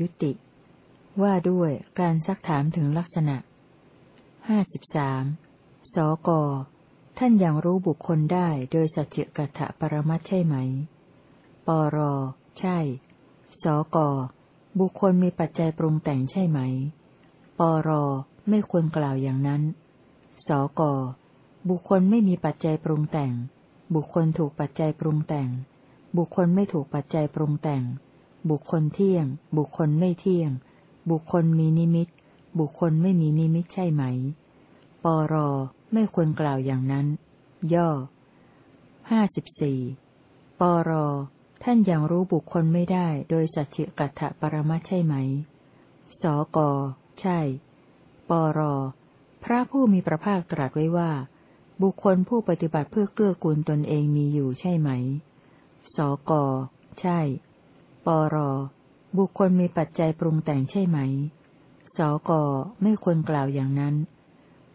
ยุติ ว่าด้วยการซักถามถึงลักษณะห้าสิบสามสก ท่านยังรู้บุคคลได้โดยสัจจกัตถปรมัตใช่ไหม ปร ใช่ สก บุคคลมีปัจจัยปรุงแต่งใช่ไหม ปร ไม่ควรกล่าวอย่างนั้น สก บุคคลไม่มีปัจจัยปรุงแต่ง บุคคลถูกปัจจัยปรุงแต่ง บุคคลไม่ถูกปัจจัยปรุงแต่ง บุคคลเที่ยง บุคคลไม่เที่ยง บุคคลมีนิมิต บุคคลไม่มีนิมิตใช่ไหม ปรไม่ควรกล่าวอย่างนั้น ย่อห้าสิบสี่ปรท่านยังรู้บุคคลไม่ได้โดยสัจจิกัตถปรมัตใช่ไหม สก ใช่ ปร พระผู้มีพระภาคตรัสไว้ว่า บุคคลผู้ปฏิบัติเพื่อเกื้อกูลตนเองมีอยู่ใช่ไหม สก ใช่ ปร บุคคลมีปัจจัยปรุงแต่งใช่ไหม สก ไม่ควรกล่าวอย่างนั้น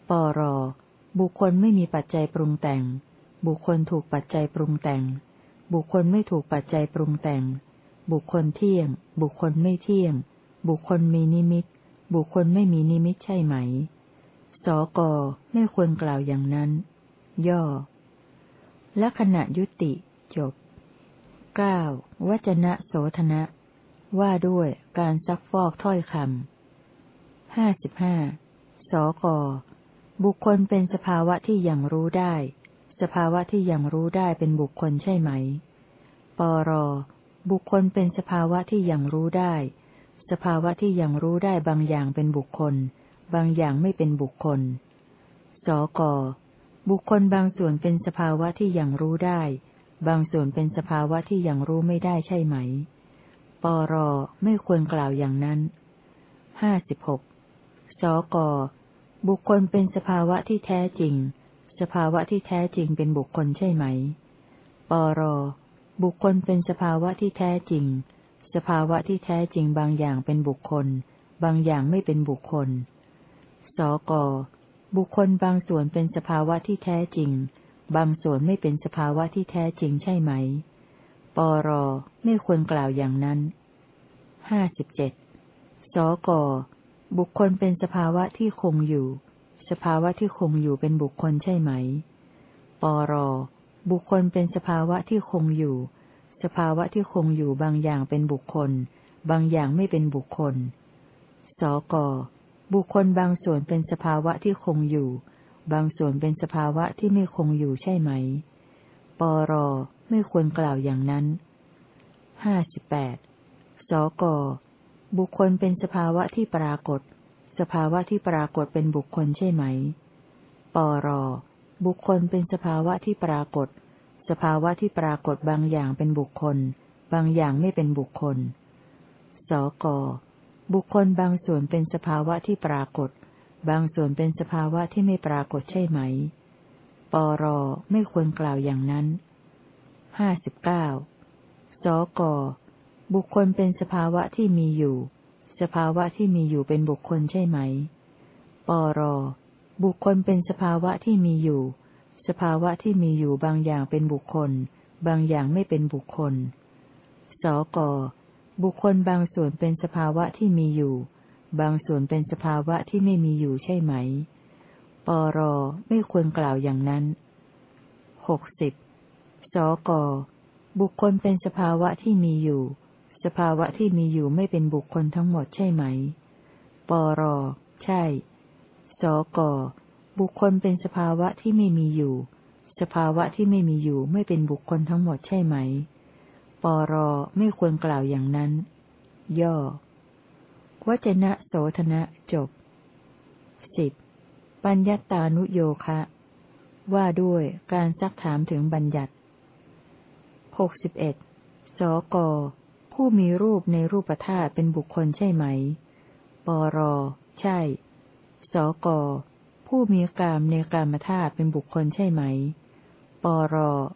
ปร บุคคลไม่มีปัจจัยปรุงแต่ง บุคคลถูกปัจจัยปรุงแต่ง บุคคลไม่ถูกปัจจัยปรุงแต่ง บุคคลเที่ยง บุคคลไม่เที่ยง บุคคลมีนิมิต บุคคลไม่มีนิมิตใช่ไหม สก ไม่ควรกล่าวอย่างนั้น ย่อและขณะยุติจบ เก้าวจนะโสธนะ ว่าด้วยการซักฟอกถ้อยคำห้าสิบห้าสกบุคคลเป็นสภาวะที่ยังรู้ได้ สภาวะที่ยังรู้ได้เป็นบุคคลใช่ไหม ปร บุคคลเป็นสภาวะที่ยังรู้ได้ สภาวะที่ยังรู้ได้บางอย่างเป็นบุคคล บางอย่างไม่เป็นบุคคล สก บุคคลบางส่วนเป็นสภาวะที่ยังรู้ได้ บางส่วนเป็นสภาวะที่ยังรู้ไม่ได้ใช่ไหม ปรไม่ควรกล่าวอย่างนั้น ห้าสิบหกสก บุคคลเป็นสภาวะที่แท้จริง สภาวะที่แท้จริงเป็นบุคคลใช่ไหม ปร บุคคลเป็นสภาวะที่แท้จริง สภาวะที่แท้จริงบางอย่างเป็นบุคคล บางอย่างไม่เป็นบุคคล สก บุคคลบางส่วนเป็นสภาวะที่แท้จริง บางส่วนไม่เป็นสภาวะที่แท้จริงใช่ไหม ปรไม่ควรกล่าวอย่างนั้น ห้าสิบเจ็ด สก บุคคลเป็นสภาวะที่คงอยู่ สภาวะที่คงอยู่เป็นบุคคลใช่ไหม ปร บุคคลเป็นสภาวะที่คงอยู่ สภาวะที่คงอยู่บางอย่างเป็นบุคคล บางอย่างไม่เป็นบุคคล สก บุคคลบางส่วนเป็นสภาวะที่คงอยู่ บางส่วนเป็นสภาวะที่ไม่คงอยู่ใช่ไหม ปรไม่ควรกล่าวอย่างนั้น ห้าสิบแปด สก บุคคลเป็นสภาวะที่ปรากฏ สภาวะที่ปรากฏเป็นบุคคลใช่ไหม ปร บุคคลเป็นสภาวะที่ปรากฏ สภาวะที่ปรากฏบางอย่างเป็นบุคคล บางอย่างไม่เป็นบุคคล สก บุคคลบางส่วนเป็นสภาวะที่ปรากฏ บางส่วนเป็นสภาวะที่ไม่ปรากฏใช่ไหม ปรไม่ควรกล่าวอย่างนั้น ห้าสิบเก้าสก บุคคลเป็นสภาวะที่มีอยู่ สภาวะที่มีอยู่เป็นบุคคลใช่ไหม ปร บุคคลเป็นสภาวะที่มีอยู่ สภาวะที่มีอยู่บางอย่างเป็นบุคคล บางอย่างไม่เป็นบุคคล สก บุคคลบางส่วนเป็นสภาวะที่มีอยู่ บางส่วนเป็นสภาวะที่ไม่มีอยู่ใช่ไหม ปรไม่ควรกล่าวอย่างนั้นหกสิบสก บุคคลเป็นสภาวะที่มีอยู่ สภาวะที่มีอยู่ไม่เป็นบุคคลทั้งหมดใช่ไหม ปร ใช่ สก บุคคลเป็นสภาวะที่ไม่มีอยู่ สภาวะที่ไม่มีอยู่ไม่เป็นบุคคลทั้งหมดใช่ไหม ปร ไม่ควรกล่าวอย่างนั้น ย่อ วจนะโสธนะจบสิบปัญญตานุโยคะ ว่าด้วยการซักถามถึงบัญญัติหกสิบเอ็ดสก ผู้มีรูปในรูปธาตุเป็นบุคคลใช่ไหม ปร ใช่ สก ผู้มีกามในกามธาตุเป็นบุคคลใช่ไหม ปร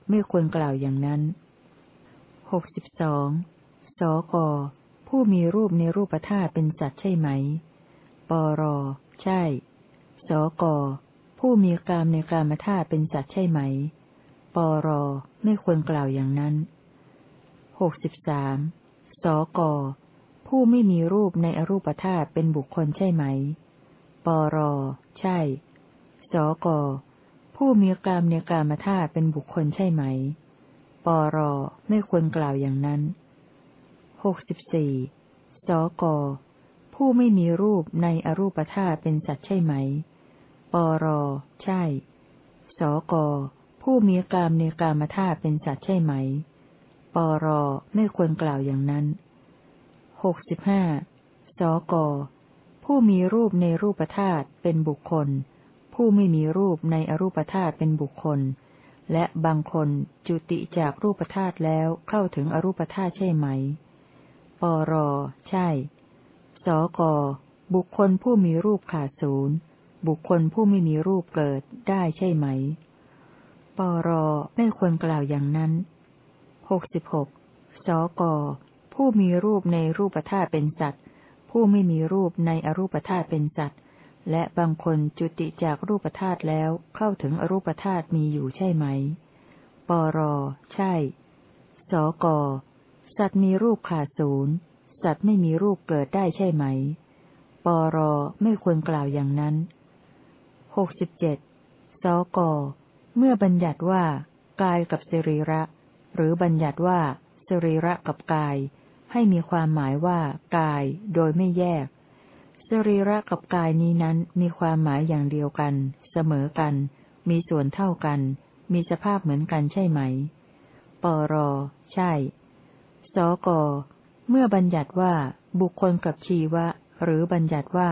ไม่ควรกล่าวอย่างนั้นหกสิบสองสก ผู้มีรูปในรูปธาตุเป็นสัตว์ใช่ไหม ปร ใช่ สก ผู้มีกามในกามธาตุเป็นสัตว์ใช่ไหม ปร ไม่ควรกล่าวอย่างนั้นหกสิบสามสก ผู้ไม่มีรูปในอรูปธาตุเป็นบุคคลใช่ไหม ปร ใช่ สก ผู้มีกามในกามธาตุเป็นบุคคลใช่ไหม ปร ไม่ควรกล่าวอย่างนั้น หกสิบสี่สก ผู้ไม่มีรูปในอรูปธาตุเป็นสัตว์ใช่ไหม ปร ใช่ สก ผู้มีกามในกามธาตุเป็นสัตว์ใช่ไหม ปร ไม่ควรกล่าวอย่างนั้นหกสิบห้าสก ผู้มีรูปในรูปธาตุเป็นบุคคล ผู้ไม่มีรูปในอรูปธาตุเป็นบุคคล และบางคนจุติจากรูปธาตุแล้วเข้าถึงอรูปธาตุใช่ไหม ปร ใช่ สก บุคคลผู้มีรูปขาดศูนย์ บุคคลผู้ไม่มีรูปเกิดได้ใช่ไหม ปร ไม่ควรกล่าวอย่างนั้นหกสิบหกสก ผู้มีรูปในรูปธาตุเป็นสัตว์ ผู้ไม่มีรูปในอรูปธาตุเป็นสัตว์ และบางคนจุติจากรูปธาตุแล้วเข้าถึงอรูปธาตุมีอยู่ใช่ไหม ปร ใช่ สก สัตว์มีรูปขาดศูนย์ สัตว์ไม่มีรูปเกิดได้ใช่ไหม ปรไม่ควรกล่าวอย่างนั้นหกสิบเจ็ดสก เมื่อบัญญัติว่า กายกับสรีระ หรือบัญญัติว่าสรีระกับกาย ให้มีความหมายว่า กาย โดยไม่แยก สรีระกับกายนี้นั้นมีความหมายอย่างเดียวกัน เสมอกัน มีส่วนเท่ากัน มีสภาพเหมือนกันใช่ไหม ปร ใช่ สก เมื่อบัญญัติว่า บุคคลกับชีวะ หรือบัญญัติว่า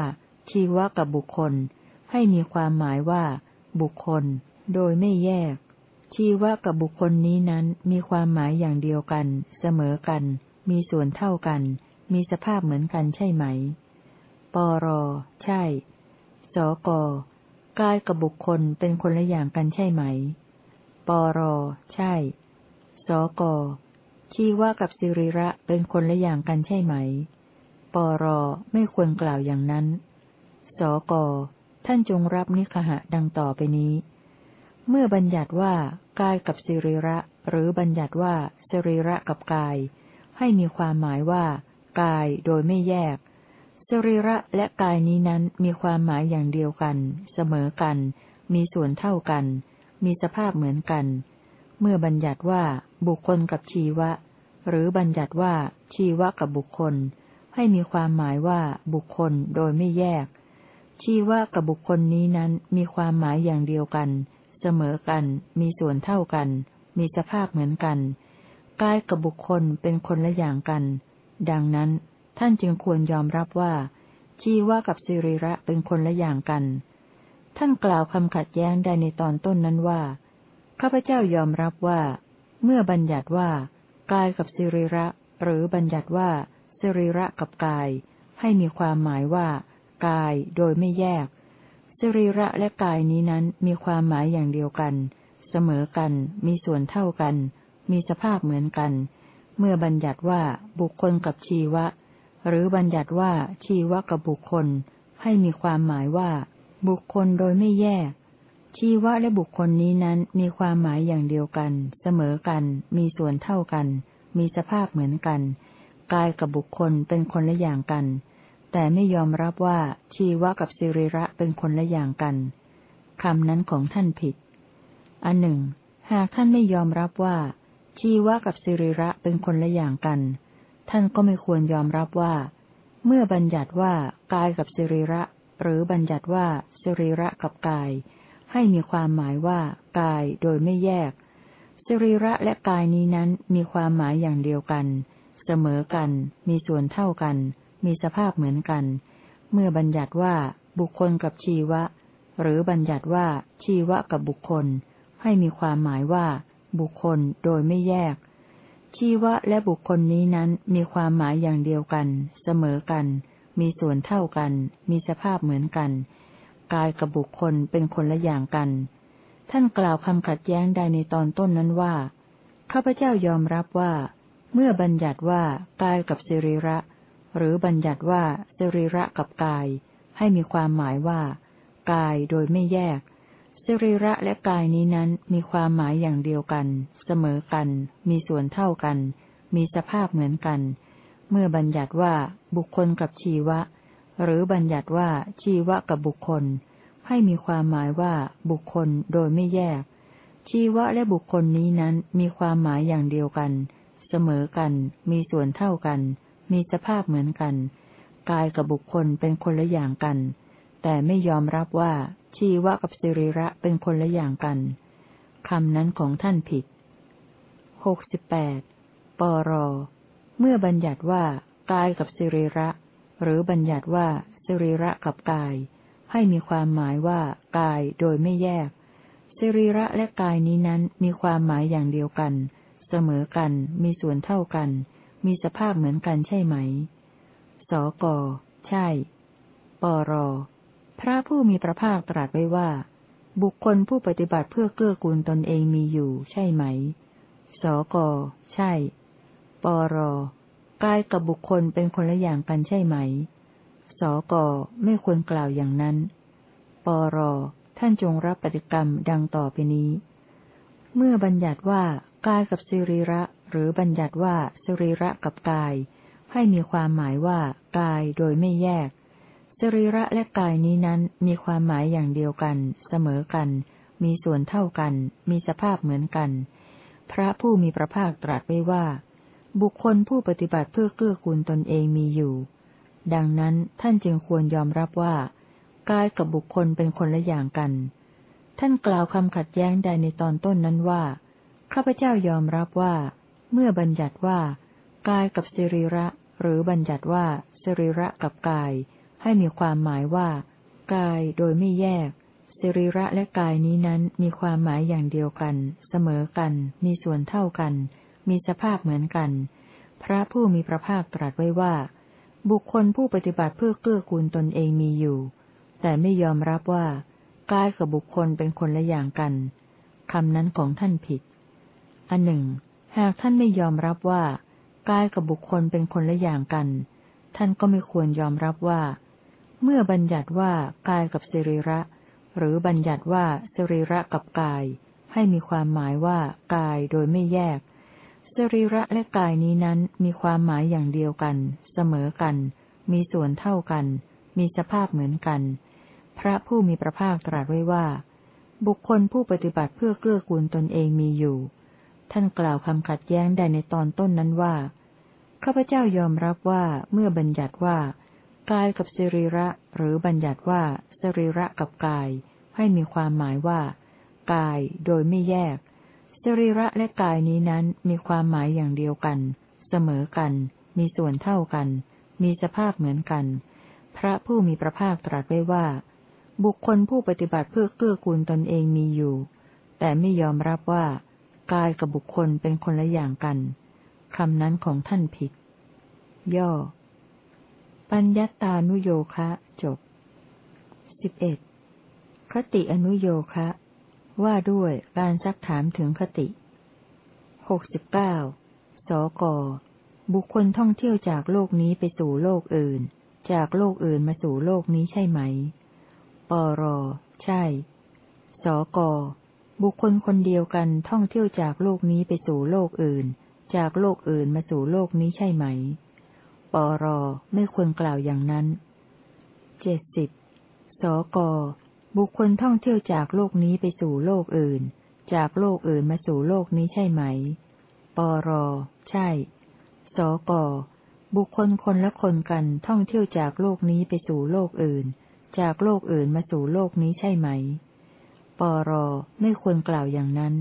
ชีวะกับบุคคล ให้มีความหมายว่า บุคคล โดยไม่แยก ชีวะกับบุคคลนี้นั้นมีความหมายอย่างเดียวกัน เสมอกัน มีส่วนเท่ากัน มีสภาพเหมือนกันใช่ไหม ปร ใช่ สก กายกับบุคคลเป็นคนละอย่างกันใช่ไหม ปร ใช่ สก ชีวะกับสิริระเป็นคนละอย่างกันใช่ไหม ปรไม่ควรกล่าวอย่างนั้น สกท่านจงรับนิคหะดังต่อไปนี้ เมื่อบัญญัติว่ากายกับสิริระ หรือบัญญัติว่าสิรีระกับกาย ให้มีความหมายว่า กายโดยไม่แยกสรีระและกายนี้นั้นมีความหมายอย่างเดียวกัน เสมอกัน มีส่วนเท่ากัน มีสภาพเหมือนกัน เมื่อบัญญัติว่าบุคคลกับชีวะ หรือบัญญัติว่าชีวะกับบุคคล ให้มีความหมายว่าบุคคลโดยไม่แยก ชีวะกับบุคคลนี้นั้นมีความหมายอย่างเดียวกัน เสมอกัน มีส่วนเท่ากัน มีสภาพเหมือนกันกายกับบุคคลเป็นคนละอย่างกัน ดังนั้นท่านจึงควรยอมรับว่า ชีวะกับสิริระเป็นคนละอย่างกัน ท่านกล่าวคำขัดแย้งได้ในตอนต้นนั้นว่าข้าพเจ้ายอมรับว่า เมื่อบัญญัติว่า กายกับสิริระ หรือบัญญัติว่าสิริระกับกาย ให้มีความหมายว่า กายโดยไม่แยกสิริระและกายนี้นั้นมีความหมายอย่างเดียวกัน เสมอกัน มีส่วนเท่ากัน มีสภาพเหมือนกัน เมื่อบัญญัติว่าบุคคลกับชีวะ หรือบัญญัติว่าชีวะกับบุคคล ให้มีความหมายว่า บุคคลโดยไม่แยก ชีวะและบุคคลนี้นั้นมีความหมายอย่างเดียวกัน เสมอกัน มีส่วนเท่ากัน มีสภาพเหมือนกัน กายกับบุคคลเป็นคนละอย่างกัน แต่ไม่ยอมรับว่าชีวะกับสิริระเป็นคนละอย่างกันคำนั้นของท่านผิด อันหนึ่ง หากท่านไม่ยอมรับว่า ชีวะกับสิริระเป็นคนละอย่างกัน ท่านก็ไม่ควรยอมรับว่า เมื่อบัญญัติว่ากายกับสิริระ หรือบัญญัติว่าสิริระกับกาย ให้มีความหมายว่ากายโดยไม่แยก สริระและกายนี้นั้นมีความหมายอย่างเดียวกัน เสมอกัน มีส่วนเท่ากัน มีสภาพเหมือนกัน เมื่อบัญญัติว่าบุคคลกับชีวะ หรือบัญญัติว่าชีวะกับบุคคล ให้มีความหมายว่า บุคคลโดยไม่แยก ชีวะและบุคคลนี้นั้นมีความหมายอย่างเดียวกัน เสมอกัน มีส่วนเท่ากัน มีสภาพเหมือนกัน กายกับบุคคลเป็นคนละอย่างกัน ท่านกล่าวคำขัดแย้งใดในตอนต้นนั้นว่า ข้าพเจ้ายอมรับว่า เมื่อบัญญัติว่ากายกับสิริระ หรือบัญญัติว่าสิริระกับกาย ให้มีความหมายว่า กายโดยไม่แยกสรีระและกายนี้นั้นมีความหมายอย่างเดียวกัน เสมอกัน มีส่วนเท่ากัน มีสภาพเหมือนกัน เมื่อบัญญัติว่าบุคคลกับชีวะ หรือบัญญัติว่าชีวะกับบุคคล ให้มีความหมายว่าบุคคลโดยไม่แยก ชีวะและบุคคลนี้นั้นมีความหมายอย่างเดียวกัน เสมอกัน มีส่วนเท่ากัน มีสภาพเหมือนกัน กายกับบุคคลเป็นคนละอย่างกัน แต่ไม่ยอมรับว่าชีวะกับสิริระเป็นคนละอย่างกันคำนั้นของท่านผิด หกสิบแปดปร เมื่อบัญญัติว่ากายกับสิริระ หรือบัญญัติว่าสริระกับกาย ให้มีความหมายว่ากายโดยไม่แยก สริระและกายนี้นั้นมีความหมายอย่างเดียวกัน เสมอกัน มีส่วนเท่ากัน มีสภาพเหมือนกันใช่ไหม สก ใช่ ปร พระผู้มีพระภาคตรัสไว้ว่า บุคคลผู้ปฏิบัติเพื่อเกื้อกูลตนเองมีอยู่ ใช่ไหม สก ใช่ ปร กายกับบุคคลเป็นคนละอย่างกันใช่ไหม สก ไม่ควรกล่าวอย่างนั้น ปร ท่านจงรับปฏิกรรมดังต่อไปนี้ เมื่อบัญญัติว่ากายกับสิริระ หรือบัญญัติว่าสิริระกับกาย ให้มีความหมายว่ากายโดยไม่แยกสิริระและกายนี้นั้นมีความหมายอย่างเดียวกัน เสมอกัน มีส่วนเท่ากัน มีสภาพเหมือนกัน พระผู้มีพระภาคตรัสไว้ว่า บุคคลผู้ปฏิบัติเพื่อเกื้อกูลตนเองมีอยู่ ดังนั้นท่านจึงควรยอมรับว่ากายกับบุคคลเป็นคนละอย่างกัน ท่านกล่าวคำขัดแย้งใดในตอนต้นนั้นว่า ข้าพเจ้ายอมรับว่า เมื่อบัญญัติว่า กายกับสิริระ หรือบัญญัติว่าสิริระกับกาย ให้มีความหมายว่า กายโดยไม่แยกสิริระและกายนี้นั้นมีความหมายอย่างเดียวกัน เสมอกัน มีส่วนเท่ากัน มีสภาพเหมือนกัน พระผู้มีพระภาคตรัสไว้ว่า บุคคลผู้ปฏิบัติเพื่อเกื้อกูลตนเองมีอยู่ แต่ไม่ยอมรับว่ากายกับบุคคลเป็นคนละอย่างกันคำนั้นของท่านผิด อันหนึ่ง หากท่านไม่ยอมรับว่ากายกับบุคคลเป็นคนละอย่างกัน ท่านก็ไม่ควรยอมรับว่า เมื่อบัญญัติว่ากายกับสิริระ หรือบัญญัติว่าสิริระกับกาย ให้มีความหมายว่ากายโดยไม่แยก สรีระและกายนี้นั้นมีความหมายอย่างเดียวกัน เสมอกัน มีส่วนเท่ากัน มีสภาพเหมือนกัน พระผู้มีพระภาคตรัสไว้ว่า บุคคลผู้ปฏิบัติเพื่อเกื้อกูลตนเองมีอยู่ ท่านกล่าวคำขัดแย้งใดในตอนต้นนั้นว่าข้าพเจ้ายอมรับว่าเมื่อบัญญัติว่ากายกับสรีระ หรือบัญญัติว่าสรีระกับกาย ให้มีความหมายว่า กายโดยไม่แยก สรีระและกายนี้นั้นมีความหมายอย่างเดียวกัน เสมอกัน มีส่วนเท่ากัน มีสภาพเหมือนกัน พระผู้มีพระภาคตรัสไว้ว่า บุคคลผู้ปฏิบัติเพื่อเกื้อกูลตนเองมีอยู่ แต่ไม่ยอมรับว่ากายกับบุคคลเป็นคนละอย่างกันคำนั้นของท่านผิด ย่อ ปัญญตานุโยคะจบสิบเอ็ดคติอนุโยคะ ว่าด้วยการซักถามถึงคติหกสิบเก้าสก บุคคลท่องเที่ยวจากโลกนี้ไปสู่โลกอื่น จากโลกอื่นมาสู่โลกนี้ใช่ไหม ปร ใช่ สก บุคคลคนเดียวกันท่องเที่ยวจากโลกนี้ไปสู่โลกอื่น จากโลกอื่นมาสู่โลกนี้ใช่ไหม ปร ไม่ควรกล่าวอย่างนั้น เจ็ดสิบ สก บุคคลท่องเที่ยวจากโลกนี้ไปสู่โลกอื่น จากโลกอื่นมาสู่โลกนี้ใช่ไหม ปร ใช่ สก บุคคลคนละคนกันท่องเที่ยวจากโลกนี้ไปสู่โลกอื่น จากโลกอื่นมาสู่โลกนี้ใช่ไหม ปร ไม่ควรกล่าวอย่างนั้น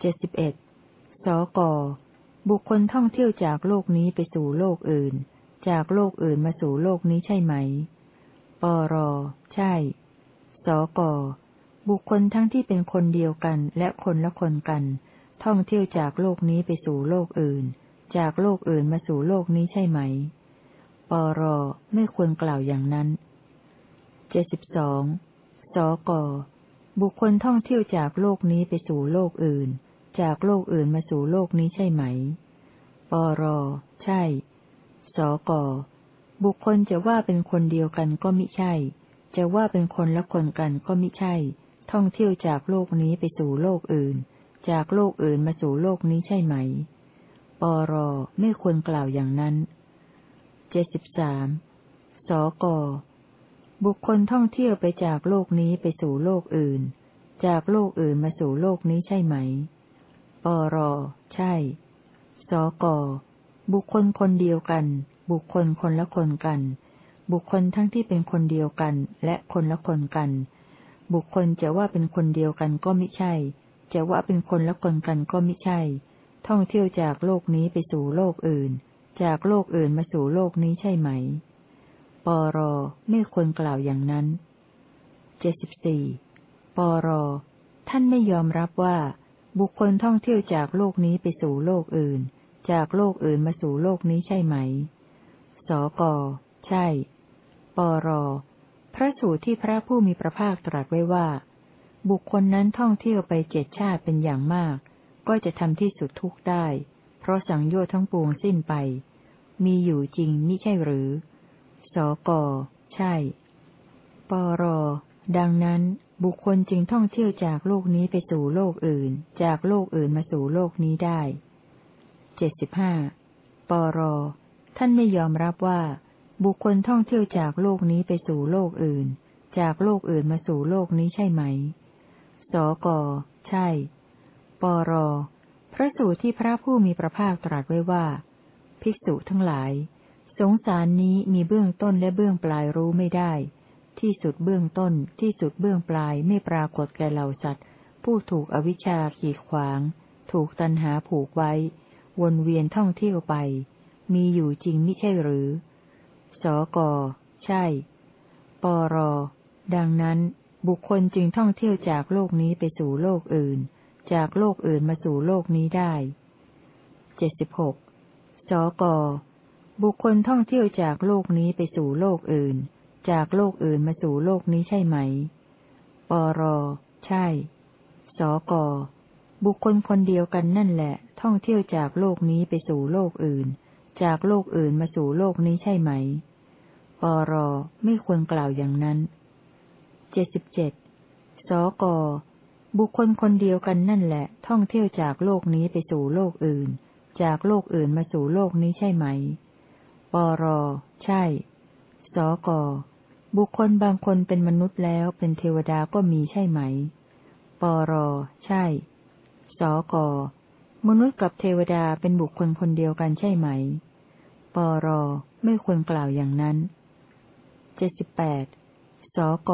เจ็ดสิบเอ็ด สก บุคคลท่องเที่ยวจากโลกนี้ไปสู่โลกอื่น จากโลกอื่นมาสู่โลกนี้ใช่ไหม ปร ใช่ สก บุคคลทั้งที่เป็นคนเดียวกันและคนละคนกัน ท่องเที่ยวจากโลกนี้ไปสู่โลกอื่น จากโลกอื่นมาสู่โลกนี้ใช่ไหม ปรไม่ควรกล่าวอย่างนั้นเจ็ดสิบสองสก บุคคลท่องเที่ยวจากโลกนี้ไปสู่โลกอื่น จากโลกอื่นมาสู่โลกนี้ใช่ไหม ปรใช่ สก บุคคลจะว่าเป็นคนเดียวกันก็มิใช่ จะว่าเป็นคนละคนกันก็มิใช่ ท่องเที่ยวจากโลกนี้ไปสู่โลกอื่น จากโลกอื่นมาสู่โลกนี้ใช่ไหม ปรไม่ควรกล่าวอย่างนั้น เจ็ดสิบสามสก บุคคลท่องเที่ยวไปจากโลกนี้ไปสู่โลกอื่น จากโลกอื่นมาสู่โลกนี้ใช่ไหม ปรใช่ สก บุคคลคนเดียวกัน บุคคลคนละคนกัน บุคคลทั้งที่เป็นคนเดียวกัน และคนละคนกัน บุคคลจะว่าเป็นคนเดียวกันก็ไม่ใช่ จะว่าเป็นคนละคนกันก็ไม่ใช่ ท่องเที่ยวจากโลกนี้ไปสู่โลกอื่น จากโลกอื่นมาสู่โลกนี้ใช่ไหม ปรไม่ควรกล่าวอย่างนั้น เจ็ดสิบสี่ปรท่านไม่ยอมรับว่า บุคคลท่องเที่ยวจากโลกนี้ไปสู่โลกอื่น จากโลกอื่นมาสู่โลกนี้ใช่ไหม สก ใช่ ปร พระสูตรที่พระผู้มีพระภาคตรัสไว้ว่า บุคคลนั้นท่องเที่ยวไปเจ็ดชาติเป็นอย่างมาก ก็จะทำที่สุดทุกได้ เพราะสังโยชน์ทั้งปวงสิ้นไป มีอยู่จริงมิใช่หรือ สก ใช่ ปร ดังนั้นบุคคลจึงท่องเที่ยวจากโลกนี้ไปสู่โลกอื่น จากโลกอื่นมาสู่โลกนี้ได้ เจ็ดสิบห้า ปร ท่านไม่ยอมรับว่า บุคคลท่องเที่ยวจากโลกนี้ไปสู่โลกอื่น จากโลกอื่นมาสู่โลกนี้ใช่ไหม สก ใช่ ปร พระสูตรที่พระผู้มีพระภาคตรัสไว้ว่า ภิกษุทั้งหลาย สงสารนี้มีเบื้องต้นและเบื้องปลายรู้ไม่ได้ ที่สุดเบื้องต้นที่สุดเบื้องปลายไม่ปรากฏแก่เหล่าสัตว์ ผู้ถูกอวิชชาขีดขวาง ถูกตันหาผูกไว้ วนเวียนท่องเที่ยวไป มีอยู่จริงไม่ใช่หรือ สก ใช่ ปร ดังนั้น บุคคลจึงท่องเที่ยวจากโลกนี้ไปสู่โลกอื่น จากโลกอื่นมาสู่โลกนี้ได้เจ็ดสิบหกสก บุคคลท่องเที่ยวจากโลกนี้ไปสู่โลกอื่น จากโลกอื่นมาสู่โลกนี้ใช่ไหม ปร ใช่ สก บุคคลคนเดียวกันนั่นแหละ ท่องเที่ยวจากโลกนี้ไปสู่โลกอื่น จากโลกอื่นมาสู่โลกนี้ใช่ไหม ปรไม่ควรกล่าวอย่างนั้นเจ็ดสิบเจ็ดสก บุคคลคนเดียวกันนั่นแหละ ท่องเที่ยวจากโลกนี้ไปสู่โลกอื่น จากโลกอื่นมาสู่โลกนี้ใช่ไหม ปร ใช่ สก บุคคลบางคนเป็นมนุษย์แล้วเป็นเทวดาก็มีใช่ไหม ปร ใช่ สก มนุษย์กับเทวดาเป็นบุคคลคนเดียวกันใช่ไหม ปร ไม่ควรกล่าวอย่างนั้น เจ็ดสิบแปดสก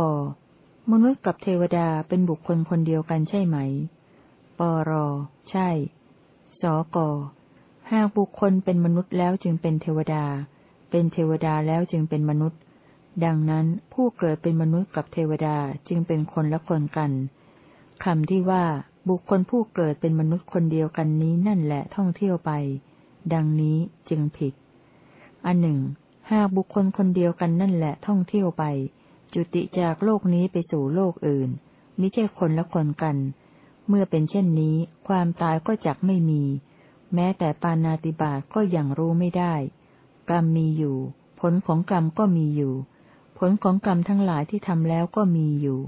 มนุษย์กับเทวดาเป็นบุคคลคนเดียวกันใช่ไหม ปร ใช่ สก หากบุคคลเป็นมนุษย์แล้วจึงเป็นเทวดา เป็นเทวดาแล้วจึงเป็นมนุษย์ ดังนั้นผู้เกิดเป็นมนุษย์กับเทวดาจึงเป็นคนละคนกัน คำที่ว่าบุคคลผู้เกิดเป็นมนุษย์คนเดียวกันนี้นั่นแหละท่องเที่ยวไป ดังนี้จึงผิด อันหนึ่ง หากบุคคลคนเดียวกันนั่นแหละท่องเที่ยวไป จุติจากโลกนี้ไปสู่โลกอื่นมิใช่คนละคนกัน เมื่อเป็นเช่นนี้ ความตายก็จักไม่มี แม้แต่ปานาติบาตก็ยังรู้ไม่ได้ กรรมมีอยู่ ผลของกรรมก็มีอยู่ ผลของกรรมทั้งหลายที่ทำแล้วก็มีอยู่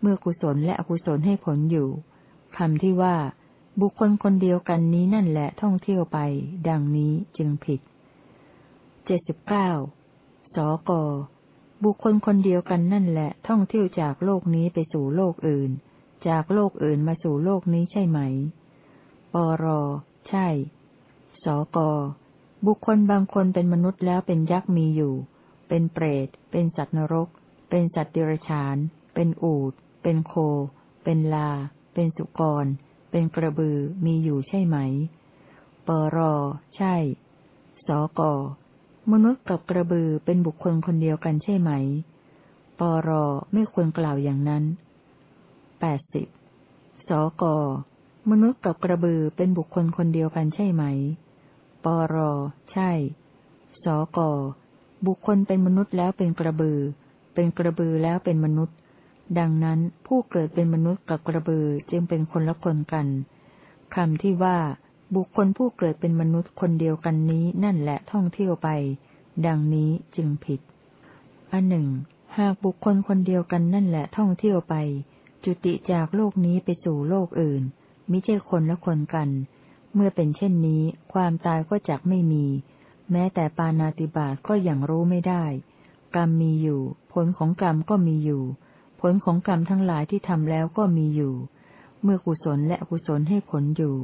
เมื่อกุศลและอกุศลให้ผลอยู่คำที่ว่า บุคคลคนเดียวกันนี้นั่นแหละท่องเที่ยวไป ดังนี้จึงผิด เจ็ดสิบเก้าสก บุคคลคนเดียวกันนั่นแหละ ท่องเที่ยวจากโลกนี้ไปสู่โลกอื่น จากโลกอื่นมาสู่โลกนี้ใช่ไหม ปร ใช่ สก บุคคลบางคนเป็นมนุษย์แล้วเป็นยักษ์มีอยู่ เป็นเปรต เป็นสัตว์นรก เป็นสัตว์เดรัจฉาน เป็นอูด เป็นโค เป็นลา เป็นสุกร เป็นกระบือ มีอยู่ใช่ไหม ปร ใช่ สก นุษย์กับกระบือเป็นบุคคลคนเดียวกันใช่ไหม ปรไม่ควรกล่าวอย่างนั้นแปดสิบสก มนุษย์กับกระบือเป็นบุคคลคนเดียวกันใช่ไหม ปร ใช่ สก บุคคลเป็นมนุษย์แล้วเป็นกระบือ เป็นกระบือแล้วเป็นมนุษย์ ดังนั้นผู้เกิดเป็นมนุษย์กับกระบือจึงเป็นคนละคนกัน คำที่ว่า บุคคลผู้เกิดเป็นมนุษย์คนเดียวกันนี้นั่นแหละท่องเที่ยวไป ดังนี้จึงผิด อันหนึ่ง หากบุคคลคนเดียวกันนั่นแหละท่องเที่ยวไป จุติจากโลกนี้ไปสู่โลกอื่นมิใช่คนละคนกัน เมื่อเป็นเช่นนี้ ความตายก็จักไม่มี แม้แต่ปานาติบาตก็ย่างรู้ไม่ได้ กรรมมีอยู่ ผลของกรรมก็มีอยู่ ผลของกรรมทั้งหลายที่ทำแล้วก็มีอยู่ เมื่อกุศลและกุศลให้ผลอยู่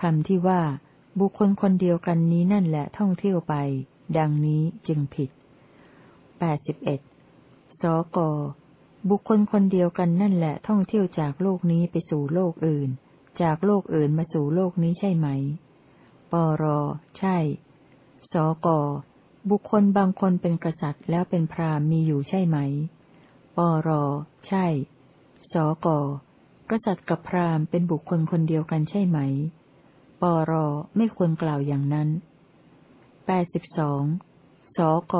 คำที่ว่า บุคคลคนเดียวกันนี้นั่นแหละท่องเที่ยวไป ดังนี้จึงผิดแปดสิบเอ็ดสกบุคคลคนเดียวกันนั่นแหละท่องเที่ยวจากโลกนี้ไปสู่โลกอื่น จากโลกอื่นมาสู่โลกนี้ใช่ไหม ปร ใช่ สก บุคคลบางคนเป็นกษัตริย์แล้วเป็นพราหมณ์มีอยู่ใช่ไหม ปร ใช่ สก กษัตริย์กับพราหมณ์เป็นบุคคลคนเดียวกันใช่ไหม ปรไม่ควรกล่าวอย่างนั้นแปดสิบสองสก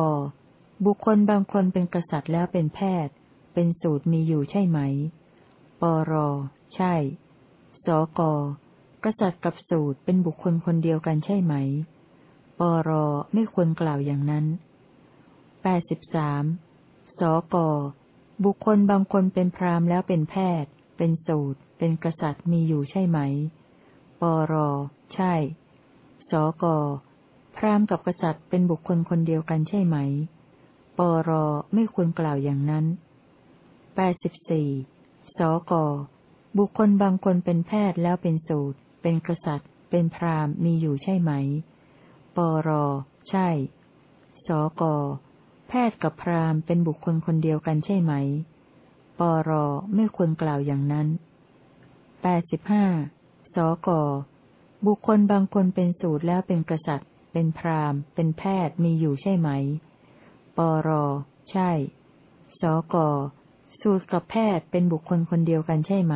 บุคคลบางคนเป็นกษัตริย์แล้วเป็นแพทย์ เป็นสูตรมีอยู่ใช่ไหม ปร ใช่ สก กษัตริย์กับสูตรเป็นบุคคลคนเดียวกันใช่ไหม ปร ไม่ควรกล่าวอย่างนั้นแปดสิบสามสก บุคคลบางคนเป็นพราหมณ์แล้วเป็นแพทย์ เป็นสูตร เป็นกษัตริย์มีอยู่ใช่ไหม ปร ใช่ สก พราหมณ์กับกษัตริย์เป็นบุคคลคนเดียวกันใช่ไหม ปร ไม่ควรกล่าวอย่างนั้นแปดสิบสี่สก บุคคลบางคนเป็นแพทย์แล้วเป็นสูตร เป็นกษัตริย์ เป็นพราหมณ์มีอยู่ใช่ไหม ปร ใช่ สก แพทย์กับพราหมณ์เป็นบุคคลคนเดียวกันใช่ไหม ปร ไม่ควรกล่าวอย่างนั้นแปดสิบห้า สก บุคคลบางคนเป็นสูตรแล้วเป็นกษัตริย์ เป็นพราหมณ์ เป็นแพทย์มีอยู่ใช่ไหม ปร ใช่ สก สูตรกับแพทย์เป็นบุคคลคนเดียวกันใช่ไหม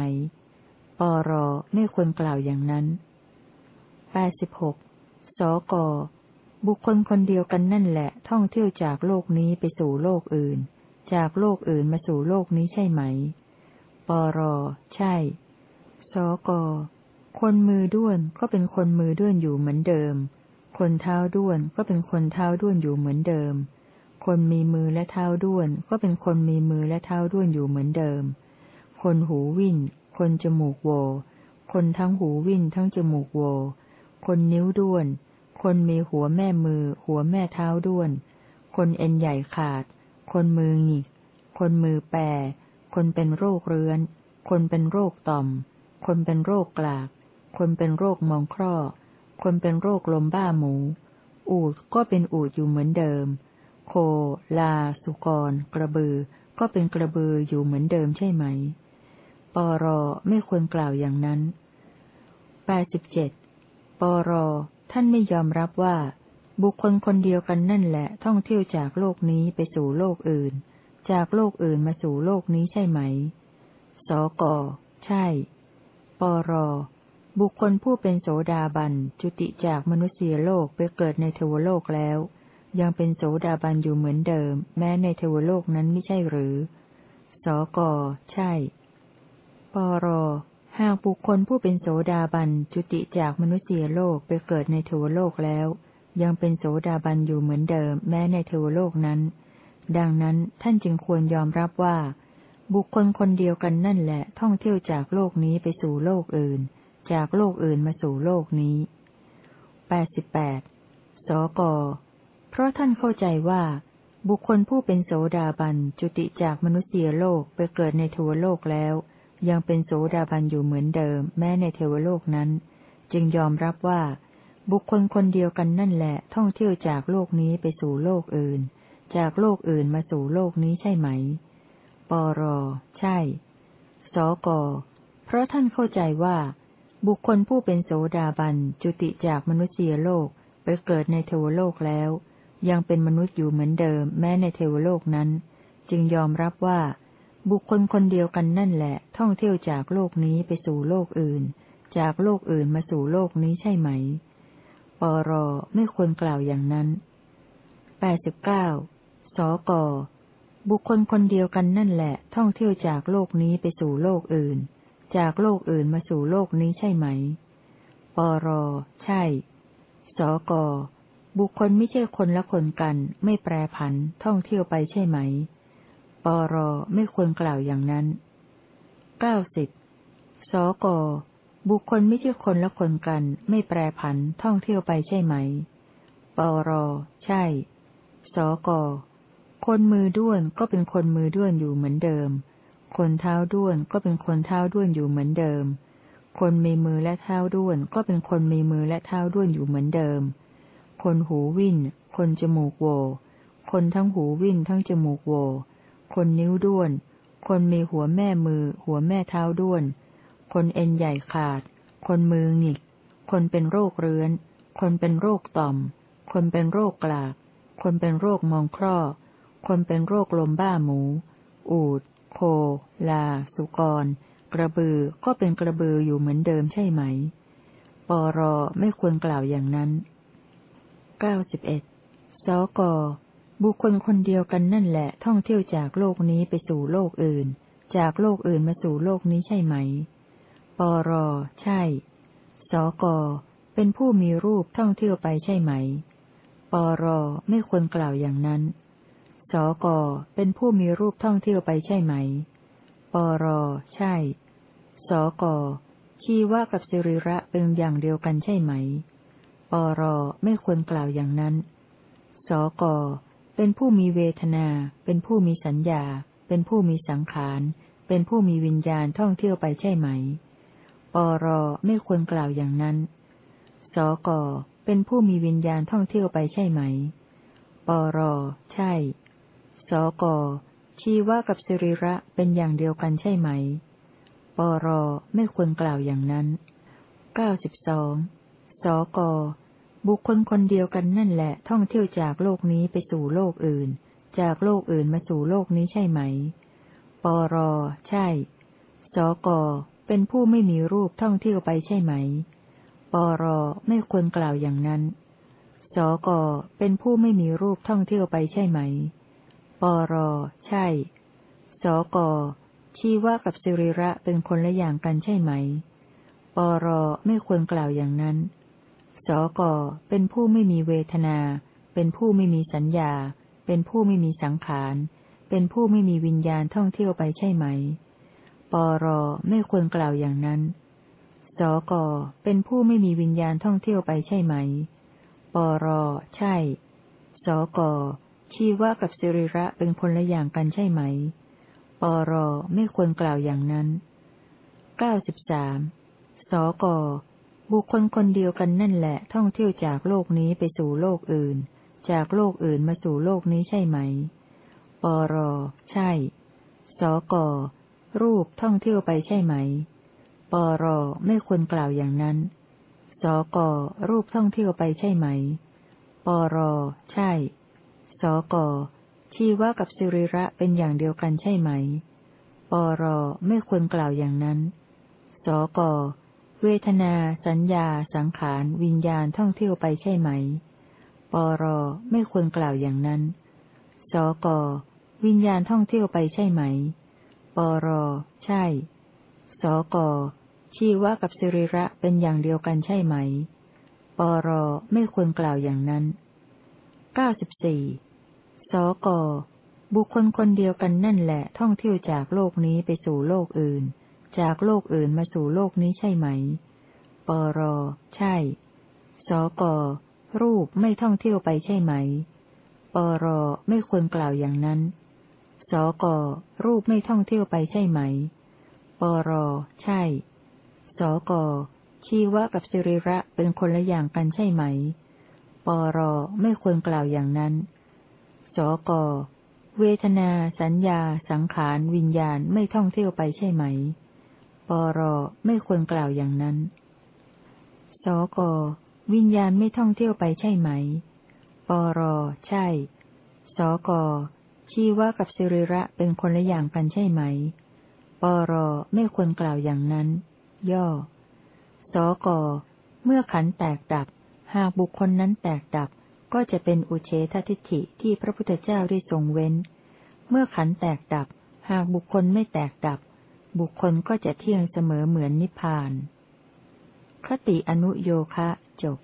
ปร ไม่ควรกล่าวอย่างนั้นแปดสิบหกสก บุคคลคนเดียวกันนั่นแหละ ท่องเที่ยวจากโลกนี้ไปสู่โลกอื่น จากโลกอื่นมาสู่โลกนี้ใช่ไหม ปร ใช่ สก คนมือด้วนก็เป็นคนมือด้วนอยู่เหมือนเดิม คนเท้าด้วนก็เป็นคนเท้าด้วนอยู่เหมือนเดิม คนมีมือและเท้าด้วนก็เป็นคนมีมือและเท้าด้วนอยู่เหมือนเดิม คนหูวิ่น คนจมูกโว คนทั้งหูวิ่นทั้งจมูกโว คนนิ้วด้วน คนมีหัวแม่มือ หัวแม่เท้าด้วน คนเอ็นใหญ่ขาด คนมือหงิก คนมือแปร คนเป็นโรคเรื้อน คนเป็นโรคต่อม คนเป็นโรคกลาก คนเป็นโรคมองคร่อ คนเป็นโรคลมบ้าหมู อูดก็เป็นอูดอยู่เหมือนเดิม โค ลา สุกร กระบือ ก็เป็นกระบืออยู่เหมือนเดิมใช่ไหม ปรไม่ควรกล่าวอย่างนั้นแปดสิบเจ็ดปรท่านไม่ยอมรับว่า บุคคลคนเดียวกันนั่นแหละ ท่องเที่ยวจากโลกนี้ไปสู่โลกอื่น จากโลกอื่นมาสู่โลกนี้ใช่ไหม สก ใช่ ปร บุคคลผู้เป็นโสดาบันจุติจากมนุษยโลกไปเกิดในเทวโลกแล้ว ยังเป็นโสดาบันอยู่เหมือนเดิม แม้ในเทวโลกนั้นไม่ใช่หรือ สก ใช่ ปร หากบุคคลผู้เป็นโสดาบันจุติจากมนุษยโลกไปเกิดในเทวโลกแล้ว ยังเป็นโสดาบันอยู่เหมือนเดิม แม้ในเทวโลกนั้น ดังนั้นท่านจึงควรยอมรับว่า บุคคลคนเดียวกันนั่นแหละท่องเที่ยวจากโลกนี้ไปสู่โลกอื่น จากโลกอื่นมาสู่โลกนี้แปดสิบแปดสก เพราะท่านเข้าใจว่า บุคคลผู้เป็นโสดาบันจุติจากมนุษยโลกไปเกิดในเทวโลกแล้ว ยังเป็นโสดาบันอยู่เหมือนเดิม แม้ในเทวโลกนั้น จึงยอมรับว่า บุคคลคนเดียวกันนั่นแหละ ท่องเที่ยวจากโลกนี้ไปสู่โลกอื่น จากโลกอื่นมาสู่โลกนี้ใช่ไหม ปร ใช่ สก เพราะท่านเข้าใจว่า บุคคลผู้เป็นโสดาบันจุติจากมนุษยโลกไปเกิดในเทวโลกแล้ว ยังเป็นมนุษย์อยู่เหมือนเดิม แม้ในเทวโลกนั้น จึงยอมรับว่า บุคคลคนเดียวกันนั่นแหละ ท่องเที่ยวจากโลกนี้ไปสู่โลกอื่น จากโลกอื่นมาสู่โลกนี้ใช่ไหม ปรไม่ควรกล่าวอย่างนั้นแปดสิบเก้าสกบุคคลคนเดียวกันนั่นแหละ ท่องเที่ยวจากโลกนี้ไปสู่โลกอื่น จากโลกอื่นมาสู่โลกนี้ใช่ไหม ปร ใช่ สก บุคคลไม่ใช่คนละคนกัน ไม่แปรผัน ท่องเที่ยวไปใช่ไหม ปร ไม่ควรกล่าวอย่างนั้น เก้าสิบ สก บุคคลไม่ใช่คนละคนกัน ไม่แปรผัน ท่องเที่ยวไปใช่ไหม ปร ใช่ สก คนมือด้วนก็เป็นคนมือด้วนอยู่เหมือนเดิม คนเท้าด้วนก็เป็นคนเท้าด้วนอยู่เหมือนเดิม คนมีมือและเท้าด้วนก็เป็นคนมีมือและเท้าด้วนอยู่เหมือนเดิม คนหูวิ่น คนจมูกโว คนทั้งหูวิ่นทั้งจมูกโว คนนิ้วด้วน คนมีหัวแม่มือ หัวแม่เท้าด้วน คนเอ็นใหญ่ขาด คนมือหงิก คนเป็นโรคเรื้อน คนเป็นโรคต่อม คนเป็นโรคกลาก คนเป็นโรคมองคร่อคนเป็นโรคลมบ้าหมู อูด โค ลา สุกร กระบือก็เป็นกระบืออยู่เหมือนเดิมใช่ไหม ปรไม่ควรกล่าวอย่างนั้นเก้าสิบเอ็ดสกบุคคลคนเดียวกันนั่นแหละ ท่องเที่ยวจากโลกนี้ไปสู่โลกอื่น จากโลกอื่นมาสู่โลกนี้ใช่ไหม ปรใช่ สกเป็นผู้มีรูปท่องเที่ยวไปใช่ไหม ปรไม่ควรกล่าวอย่างนั้น สก เป็นผู้มีรูปท่องเที่ยวไปใช่ไหม ปร ใช่ สก ชีวะกับสิริระเป็นอย่างเดียวกันใช่ไหม ปร ไม่ควรกล่าวอย่างนั้น สก เป็นผู้มีเวทนา เป็นผู้มีสัญญา เป็นผู้มีสังขาร เป็นผู้มีวิญญาณท่องเที่ยวไปใช่ไหม ปร ไม่ควรกล่าวอย่างนั้น สก เป็นผู้มีวิญญาณท่องเที่ยวไปใช่ไหม ปร ใช่ สก ชีวะกับสิริระเป็นอย่างเดียวกันใช่ไหม ปรไม่ควรกล่าวอย่างนั้น เก้าสิบสอง สก บุคคลคนเดียวกันนั่นแหละท่องเที่ยวจากโลกนี้ไปสู่โลกอื่น จากโลกอื่นมาสู่โลกนี้ใช่ไหม ปรใช่ สก เป็นผู้ไม่มีรูปท่องเที่ยวไปใช่ไหม ปรไม่ควรกล่าวอย่างนั้น สก เป็นผู้ไม่มีรูปท่องเที่ยวไปใช่ไหม ปร ใช่ สก ชีวะกับสิริระเป็นคนละอย่างกันใช่ไหม ปร ไม่ควรกล่าวอย่างนั้น สก เป็นผู้ไม่มีเวทนา เป็นผู้ไม่มีสัญญา เป็นผู้ไม่มีสังขาร เป็นผู้ไม่มีวิญญาณท่องเที่ยวไปใช่ไหม ปร ไม่ควรกล่าวอย่างนั้น สก เป็นผู้ไม่มีวิญญาณท่องเที่ยวไปใช่ไหม ปร ใช่ สก ชีวะกับสิริระเป็นคนละอย่างกันใช่ไหม ปรไม่ควรกล่าวอย่างนั้น เก้าสิบสามสก บุคคลคนเดียวกันนั่นแหละ ท่องเที่ยวจากโลกนี้ไปสู่โลกอื่น จากโลกอื่นมาสู่โลกนี้ใช่ไหม ปรใช่ สก รูปท่องเที่ยวไปใช่ไหม ปรไม่ควรกล่าวอย่างนั้น สก รูปท่องเที่ยวไปใช่ไหม ปรใช่ สก ชีวะกับสิริระเป็นอย่างเดียวกันใช่ไหม ปรไม่ควรกล่าวอย่างนั้น สก เวทนา สัญญา สังขาร วิญญาณท่องเที่ยวไปใช่ไหม ปรไม่ควรกล่าวอย่างนั้น สก วิญญาณท่องเที่ยวไปใช่ไหม ปรใช่ สก ชีวะกับสิริระเป็นอย่างเดียวกันใช่ไหม ปรไม่ควรกล่าวอย่างนั้นเก้าสิบสี่ สก บุคคลคนเดียวกันนั่นแหละ ท่องเที่ยวจากโลกนี้ไปสู่โลกอื่น จากโลกอื่นมาสู่โลกนี้ใช่ไหม ปร ใช่ สก รูปไม่ท่องเที่ยวไปใช่ไหม ปร ไม่ควรกล่าวอย่างนั้น สก รูปไม่ท่องเที่ยวไปใช่ไหม ปร ใช่ สก ชีวะกับสิริระเป็นคนละอย่างกันใช่ไหม ปร ไม่ควรกล่าวอย่างนั้น สก เวทนา สัญญา สังขาร วิญญาณไม่ท่องเที่ยวไปใช่ไหม ปรไม่ควรกล่าวอย่างนั้น สก วิญญาณไม่ท่องเที่ยวไปใช่ไหม ปรใช่ สก ชีวะกับสิริระเป็นคนละอย่างกันใช่ไหม ปรไม่ควรกล่าวอย่างนั้น ย่อ สก เมื่อขันแตกดับ หากบุคคลนั้นแตกดับ ก็จะเป็นอุเฉททิฏฐิที่พระพุทธเจ้าได้ทรงเว้น เมื่อขันแตกดับ หากบุคคลไม่แตกดับ บุคคลก็จะเที่ยงเสมอเหมือนนิพพาน คติอนุโยคะจบ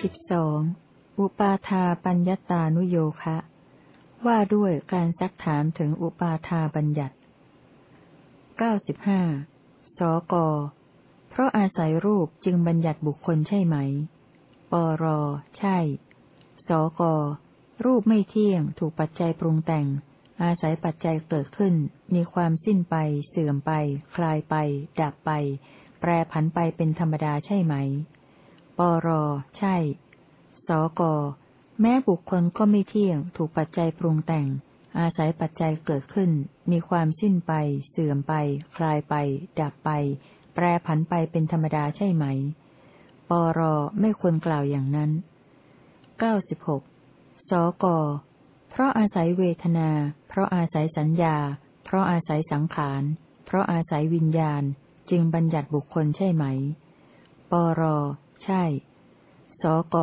สิบสอง อุปาทาปัญญตานุโยคะ ว่าด้วยการซักถามถึงอุปาทาบัญญัติเก้าสิบห้าสก เพราะอาศัยรูปจึงบัญญัติบุคคลใช่ไหม ปร ใช่ สก รูปไม่เที่ยง ถูกปัจจัยปรุงแต่ง อาศัยปัจจัยเกิดขึ้น มีความสิ้นไป เสื่อมไป คลายไป ดับไป แปรผันไปเป็นธรรมดาใช่ไหม ปร ใช่ สก แม้บุคคลก็ไม่เที่ยง ถูกปัจจัยปรุงแต่ง อาศัยปัจจัยเกิดขึ้น มีความสิ้นไป เสื่อมไป คลายไป ดับไป แปรผันไปเป็นธรรมดาใช่ไหม ปรไม่ควรกล่าวอย่างนั้นเก้าสิบหกสก เพราะอาศัยเวทนา เพราะอาศัยสัญญา เพราะอาศัยสังขาร เพราะอาศัยวิญญาณ จึงบัญญัติบุคคลใช่ไหม ปร ใช่ สก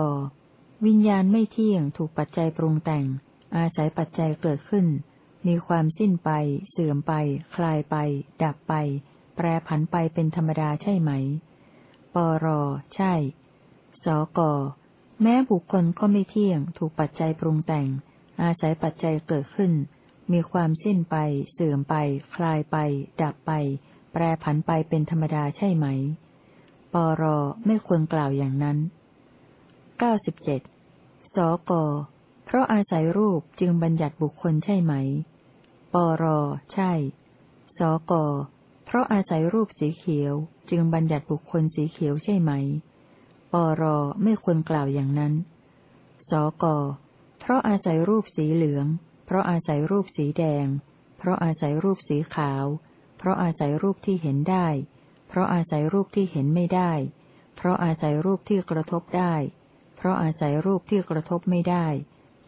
วิญญาณไม่เที่ยงถูกปัจจัยปรุงแต่ง อาศัยปัจจัยเกิดขึ้น มีความสิ้นไป เสื่อมไป คลายไป ดับไป แปรผันไปเป็นธรรมดาใช่ไหม ปร ใช่ สก แม้บุคคลก็ไม่เที่ยง ถูกปัจจัยปรุงแต่ง อาศัยปัจจัยเกิดขึ้น มีความสิ้นไป เสื่อมไป คลายไป ดับไป แปรผันไปเป็นธรรมดาใช่ไหม ปร ไม่ควรกล่าวอย่างนั้นเก้าสิบเจ็ด สก เพราะอาศัยรูปจึงบัญญัติบุคคลใช่ไหม ปร ใช่ สก เพราะอาศัยรูปสีเขียวจึงบัญญัติบุคคลสีเขียวใช่ไหม ปร ไม่ควรกล่าวอย่างนั้น สก เพราะอาศัยรูปสีเหลือง เพราะอาศัยรูปสีแดง เพราะอาศัยรูปสีขาว เพราะอาศัยรูปที่เห็นได้ เพราะอาศัยรูปที่เห็นไม่ได้ เพราะอาศัยรูปที่กระทบได้ เพราะอาศัยรูปที่กระทบไม่ได้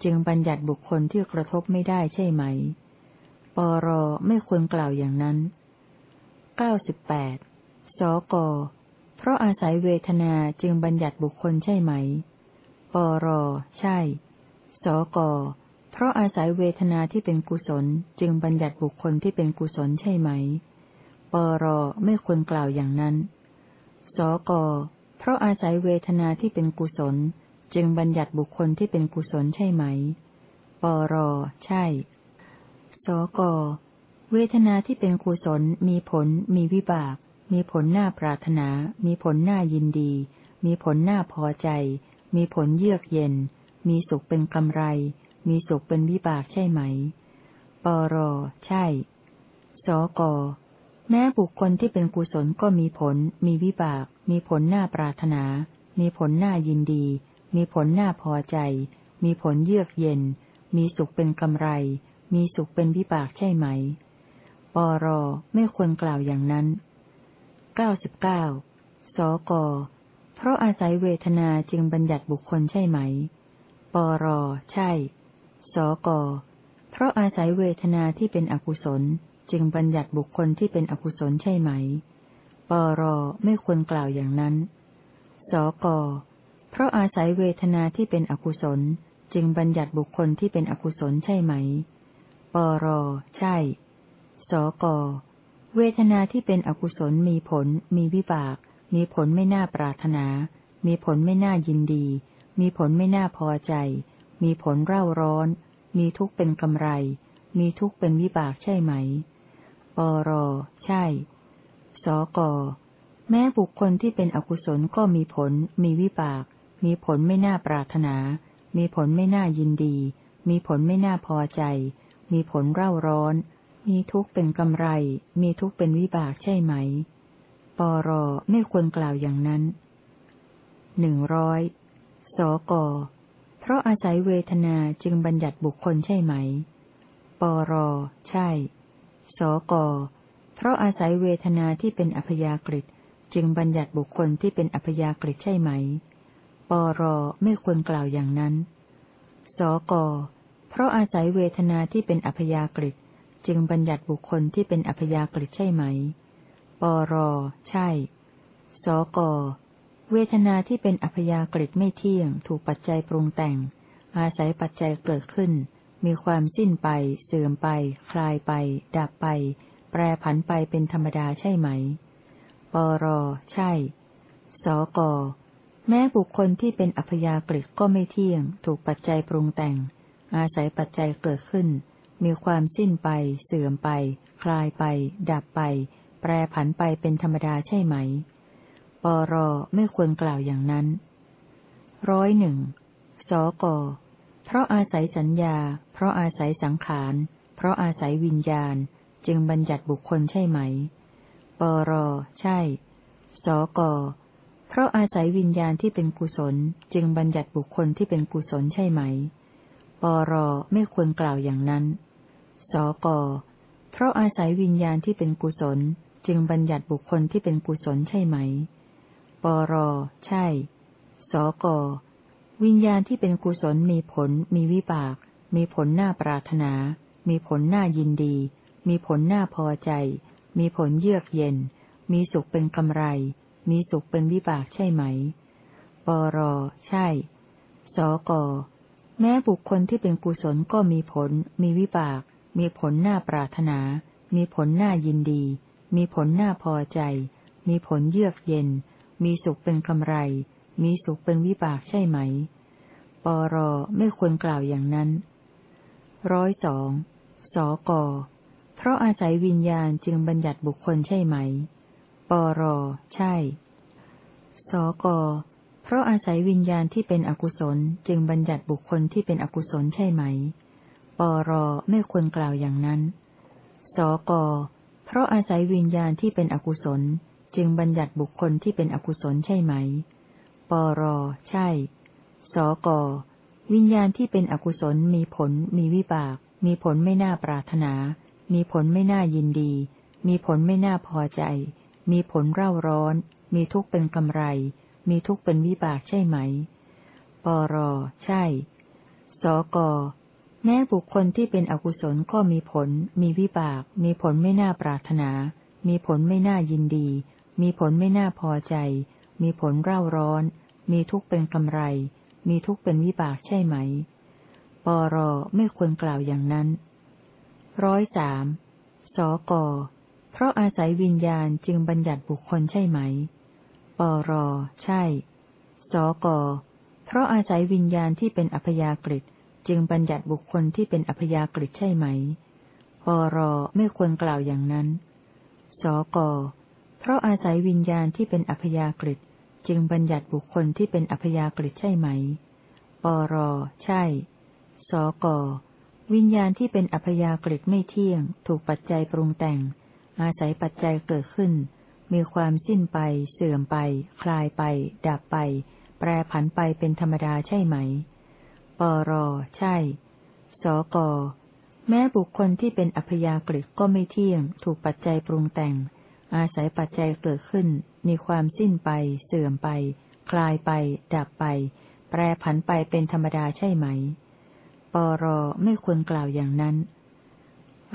จึงบัญญัติบุคคลที่กระทบไม่ได้ใช่ไหม ปรไม่ควรกล่าวอย่างนั้นเก้าสิบแปดสก เพราะอาศัยเวทนาจึงบัญญัติบุคคลใช่ไหม ปร ใช่ สก เพราะอาศัยเวทนาที่เป็นกุศล จึงบัญญัติบุคคลที่เป็นกุศลใช่ไหม ปรไม่ควรกล่าวอย่างนั้น สก เพราะอาศัยเวทนาที่เป็นกุศล จึงบัญญัติบุคคลที่เป็นกุศลใช่ไหม ปร ใช่ สก เวทนาที่เป็นกุศลมีผล มีวิบาก มีผลหน้าปรารถนา มีผลหน้ายินดี มีผลหน้าพอใจ มีผลเยือกเย็น มีสุขเป็นกำไร มีสุขเป็นวิบากใช่ไหม ปร ใช่ สก แม้บุคคลที่เป็นกุศลก็มีผล มีวิบาก มีผลหน้าปรารถนา มีผลหน้ายินดี มีผลน้าพอใจ มีผลเยือกเย็น มีสุขเป็นกำไร มีสุขเป็นวิบากใช่ไหม ปรไม่ควรกล่าวอย่างนั้นเก้าสิบเก้าสก เพราะอาศัยเวทนาจึงบัญญัติบุคคลใช่ไหม ปรใช่ สก เพราะอาศัยเวทนาที่เป็นอกุศล จึงบัญญัติบุคคลที่เป็นอกุศลใช่ไหม ปรไม่ควรกล่าวอย่างนั้น สก เพราะอาศัยเวทนาที่เป็นอกุศล จึงบัญญัติบุคคลที่เป็นอกุศลใช่ไหม ปร ใช่ สก เวทนาที่เป็นอกุศลมีผล มีวิบาก มีผลไม่น่าปรารถนา มีผลไม่น่ายินดี มีผลไม่น่าพอใจ มีผลเร่าร้อน มีทุกข์เป็นกำไร มีทุกข์เป็นวิบากใช่ไหม ปร ใช่ สก แม้บุคคลที่เป็นอกุศลก็มีผล มีวิบาก มีผลไม่น่าปรารถนา มีผลไม่น่ายินดี มีผลไม่น่าพอใจ มีผลเร่าร้อน มีทุกข์เป็นกำไร มีทุกข์เป็นวิบากใช่ไหม ปรไม่ควรกล่าวอย่างนั้น หนึ่งร้อยสก เพราะอาศัยเวทนาจึงบัญญัติบุคคลใช่ไหม ปร ใช่ สก เพราะอาศัยเวทนาที่เป็นอัพยากฤิจึงบัญญัติบุคคลที่เป็นอัพยากฤิใช่ไหม ปรไม่ควรกล่าวอย่างนั้น สก เพราะอาศัยเวทนาที่เป็นอัพยากฤิจึงบัญญัติบุคคลที่เป็นอัพยากฤิใช่ไหม ปร ใช่ สก เวทนาที่เป็นอัพยากฤิไม่เที่ยง ถูกปัจจัยปรุงแต่ง อาศัยปัจจัยเกิดขึ้น มีความสิ้นไป เสื่อมไป คลายไป ดับไป แปรผันไปเป็นธรรมดาใช่ไหม ปร ใช่ สก แม้บุคคลที่เป็นอัพยากฤิก็ไม่เที่ยง ถูกปัจจัยปรุงแต่ง อาศัยปัจจัยเกิดขึ้น มีความสิ้นไป เสื่อมไป คลายไป ดับไป แปรผันไปเป็นธรรมดาใช่ไหม ปรไม่ควรกล่าวอย่างนั้นร้อยหนึ่งสก เพราะอาศัยสัญญา เพราะอาศัยสังขาร เพราะอาศัยวิญญาณ จึงบัญญัติบุคคลใช่ไหม ปร ใช่ สก เพราะอาศัยวิญญาณที่เป็นกุศล จึงบัญญัติบุคคลที่เป็นกุศลใช่ไหม ปรไม่ควรกล่าวอย่างนั้น สก เพราะอาศัยวิญญาณที่เป็นกุศล จึงบัญญัติบุคคลที่เป็นกุศลใช่ไหม ปรใช่ สก วิญญาณที่เป็นกุศลมีผล มีวิบาก มีผลหน้าปรารถนา มีผลหน้ายินดี มีผลหน้าพอใจ มีผลเยือกเย็น มีสุขเป็นกำไร มีสุขเป็นวิบากใช่ไหม ปร ใช่ สก แม้บุคคลที่เป็นกุศลก็มีผล มีวิบาก มีผลหน้าปรารถนา มีผลหน้ายินดี มีผลหน้าพอใจ มีผลเยือกเย็น มีสุขเป็นกำไร มีสุขเป็นวิบากใช่ไหม ปร ไม่ควรกล่าวอย่างนั้น ร้อยสอง สก เพราะอาศัยวิญญาณจึงบัญญัติบุคคลใช่ไหม ปร ใช่ สก เพราะอาศัยวิญญาณที่เป็นอกุศลจึงบัญญัติบุคคลที่เป็นอกุศลใช่ไหม ปร ไม่ควรกล่าวอย่างนั้น สก เพราะอาศัยวิญญาณที่เป็นอกุศล จึงบัญญัติบุคคลที่เป็นอกุศลใช่ไหม ปร ใช่ สก วิญญาณที่เป็นอกุศลมีผล มีวิบาก มีผลไม่น่าปรารถนา มีผลไม่น่ายินดี มีผลไม่น่าพอใจ มีผลเร่าร้อน มีทุกข์เป็นกำไร มีทุกข์เป็นวิบากใช่ไหม ปร ใช่ สก แม้บุคคลที่เป็นอกุศลก็มีผล มีวิบาก มีผลไม่น่าปรารถนา มีผลไม่น่ายินดี มีผลไม่น่าพอใจ มีผลเร่าร้อน มีทุกข์เป็นกำไร มีทุกข์เป็นวิบากใช่ไหม ปร ไม่ควรกล่าวอย่างนั้น ร้อยสาม สก เพราะอาศัยวิญญาณจึงบัญญัติบุคคลใช่ไหม ปร ใช่ สก เพราะอาศัยวิญญาณที่เป็นอัพยากฤิจึงบัญญัติบุคคลที่เป็นอัพยากฤิใช่ไหม ปร ไม่ควรกล่าวอย่างนั้น สก เพราะอาศัยวิญญาณที่เป็นอัพยากฤิจึงบัญญัติบุคคลที่เป็นอัพยากฤิใช่ไหม ปร ใช่ สก วิญญาณที่เป็นอัพยากฤิไม่เที่ยง ถูกปัจจัยปรุงแต่ง อาศัยปัจจัยเกิดขึ้น มีความสิ้นไป เสื่อมไป คลายไป ดับไป แปรผันไปเป็นธรรมดาใช่ไหม ปร ใช่ สก แม้บุคคลที่เป็นอัพยากฤิก็ไม่เที่ยง ถูกปัจจัยปรุงแต่ง อาศัยปัจจัยเกิดขึ้น มีความสิ้นไป เสื่อมไป คลายไป ดับไป แปรผันไปเป็นธรรมดาใช่ไหม ปร ไม่ควรกล่าวอย่างนั้น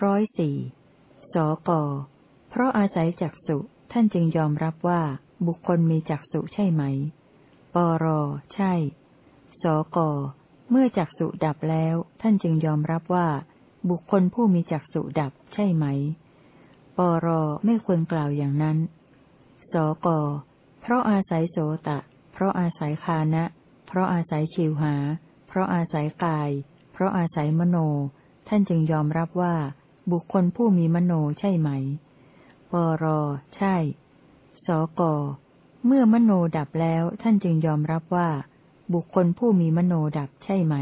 ร้อยสี่ สก เพราะอาศัยจักสุท่านจึงยอมรับว่าบุคคลมีจักสุใช่ไหม ปร ใช่ สก เมื่อจักสุดับแล้วท่านจึงยอมรับว่า บุคคลผู้มีจักสุดับใช่ไหม ปร ไม่ควรกล่าวอย่างนั้น สก เพราะอาศัยโสตะ เพราะอาศัยคานะ เพราะอาศัยชิวหา เพราะอาศัยกาย เพราะอาศัยมโน ท่านจึงยอมรับว่า บุคคลผู้มีมโนใช่ไหม ปร ใช่ สก เมื่อมโนดับแล้วท่านจึงยอมรับว่า บุคคลผู้มีมโนดับใช่ไหม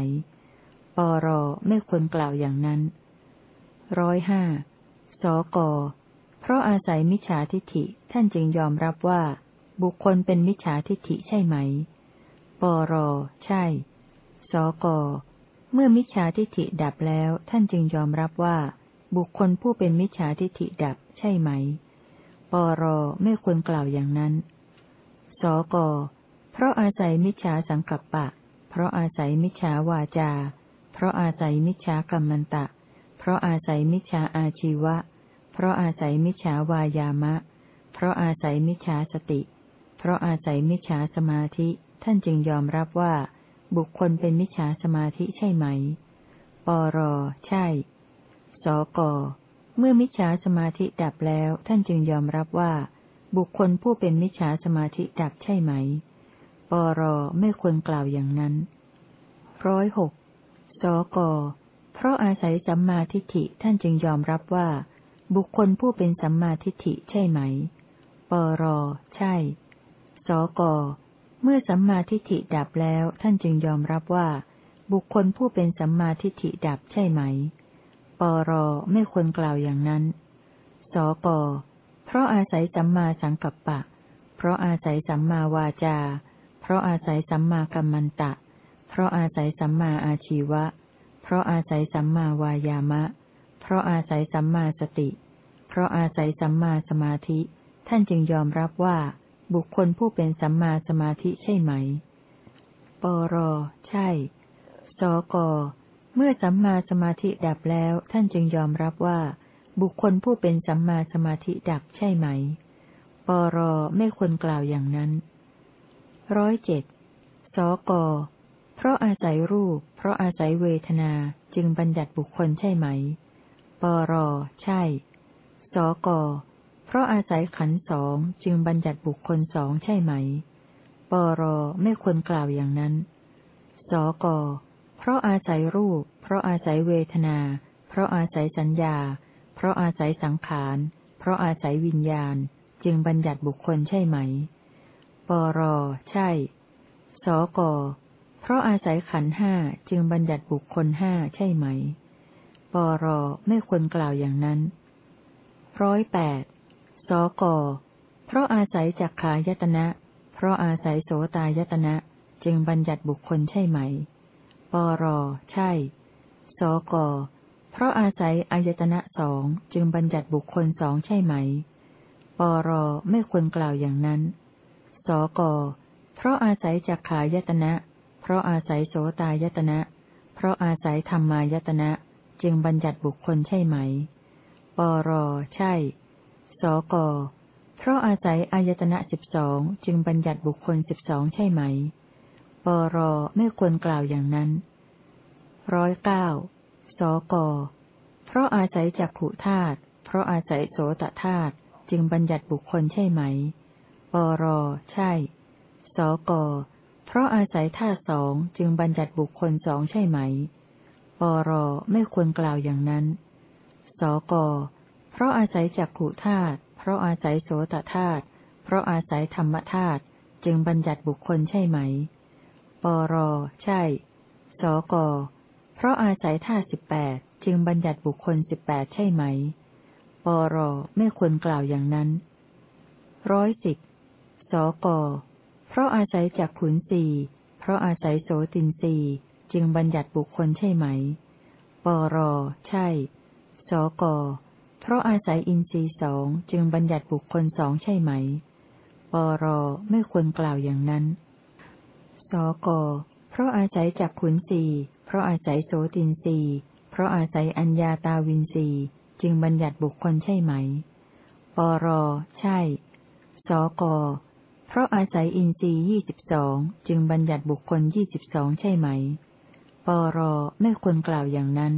ปร ไม่ควรกล่าวอย่างนั้น ร้อยห้า สก เพราะอาศัยมิจฉาทิฏฐิท่านจึงยอมรับว่า บุคคลเป็นมิจฉาทิฏฐิใช่ไหม ปร ใช่ สก เมื่อมิจฉาทิฏฐิดับแล้วท่านจึงยอมรับว่า บุคคลผู้เป็นมิจฉาทิฏฐิดับใช่ไหม ปรไม่ควรกล่าวอย่างนั้น สก เพราะอาศัยมิจฉาสังกัปปะ เพราะอาศัยมิจฉาวาจา เพราะอาศัยมิจฉากรรมันตะ เพราะอาศัยมิจฉาอาชีวะ เพราะอาศัยมิจฉาวายามะ เพราะอาศัยมิจฉาสติ เพราะอาศัยมิจฉาสมาธิ ท่านจึงยอมรับว่า บุคคลเป็นมิจฉาสมาธิใช่ไหม ปรใช่ สก เมื่อมิจฉาสมาธิดับแล้ว ท่านจึงยอมรับว่า บุคคลผู้เป็นมิจฉาสมาธิดับใช่ไหมปปรไม่ควรกล่าวอย่างนั้นร้อยหกสก เพราะอาศัยสัมมาทิฏฐิท่านจึงยอมรับว่า บุคคลผู้เป็นสัมมาทิฏฐิใช่ไหม ปรใช่ สก เมื่อสัมมาทิฏฐิดับแล้วท่านจึงยอมรับว่า บุคคลผู้เป็นสัมมาทิฏฐิดับใช่ไหม ปรไม่ควรกล่าวอย่างนั้น สกเพราะอาศัยสัมมาสังกัปปะ เพราะอาศัยสัมมาวาจา เพราะอาศัยสัมมากัมมันตะ เพราะอาศัยสัมมาอาชีวะ เพราะอาศัยสัมมาวายามะ เพราะอาศัยสัมมาสติ เพราะอาศัยสัมมาสมาธิ ท่านจึงยอมรับว่า บุคคลผู้เป็นสัมมาสมาธิใช่ไหม ปร ใช่ สก เมื่อสัมมาสมาธิดับแล้วท่านจึงยอมรับว่า บุคคลผู้เป็นสัมมาสมาธิดับใช่ไหม ปรไม่ควรกล่าวอย่างนั้นร้อยเจ็ดสก เพราะอาศัยรูป เพราะอาศัยเวทนาจึงบัญญัติบุคคลใช่ไหม ปรใช่ สก เพราะอาศัยขันสองจึงบัญญัติบุคคลสองใช่ไหม ปรไม่ควรกล่าวอย่างนั้น สก ราะอาศัยรูป เพราะอาศัยเวทนา เพราะอาศัยสัญญา เพราะอาศัยสังขาร เพราะอาศัยวิญญาณ จึงบัญญัติบุคคลใช่ไหม ปร ใช่ สก เพราะอาศัยขันห้าจึงบัญญัติบุคคลห้าใช่ไหม ปร ไม่ควรกล่าวอย่างนั้น ร้อยแปด สก เพราะอาศัยจักขายตนะ เพราะอาศัยโสตายตนะ จึงบัญญัติบุคคลใช่ไหม ร ใช่ สก เพราะอาศัยอายตนะสองจึงบัญญัติบุคคลสองใช่ไหม ปร ไม่ควรกล่าวอย่างนั้น สก เพราะอาศัยจักขายตนะ เพราะอาศัยโสตายตนะ เพราะอาศัยธรรมายตนะ จึงบัญญัติบุคคลใช่ไหม ปร ใช่ สก เพราะอาศัยอายตนะสิบสองจึงบัญญัติบุคคลสิบสองใช่ไหม ปรไม่ควรกล่าวอย่างนั้นร้อยเก้าสก เพราะอาศัยจักขุธาตุเพราะอาศัยโสตธาตุจึงบัญญัติบุคคลใช่ไหม ปร ใช่ สก เพราะอาศัยธาตุสองจึงบัญญัติบุคคลสองใช่ไหม ปร ไม่ควรกล่าวอย่างนั้น สก เพราะอาศัยจักขุธาตุเพราะอาศัยโสตธาตุเพราะอาศัยธรรมธาตุจึงบัญญัติบุคคลใช่ไหม ร ใช่ สก เพราะอาศัยธาสิบแปดจึงบัญญัติบุคคลสิบแปดใช่ไหม ปร ไม่ควรกล่าวอย่างนั้น ร้อยสิบ สก เพราะอาศัยจากขุนสีเพราะอาศัยโสตินสีจึงบัญญัติบุคคลใช่ไหม ปร ใช่ สก เพราะอาศัยอินทรีสองจึงบัญญัติบุคคลสองใช่ไหม ปร ไม่ควรกล่าวอย่างนั้น สก เพราะอาศัยจักขุนสีเพราะอาศัยโสตินสีเพราะอาศัยอัญญาตาวินสีจึงบัญญัติบุคคลใช่ไหม ปร ใช่ สก เพราะอาศัยอินทรีย์ยี่สิบสองจึงบัญญัติบุคคลยี่สิบสองใช่ไหม ปร ไม่ควรกล่าวอย่างนั้น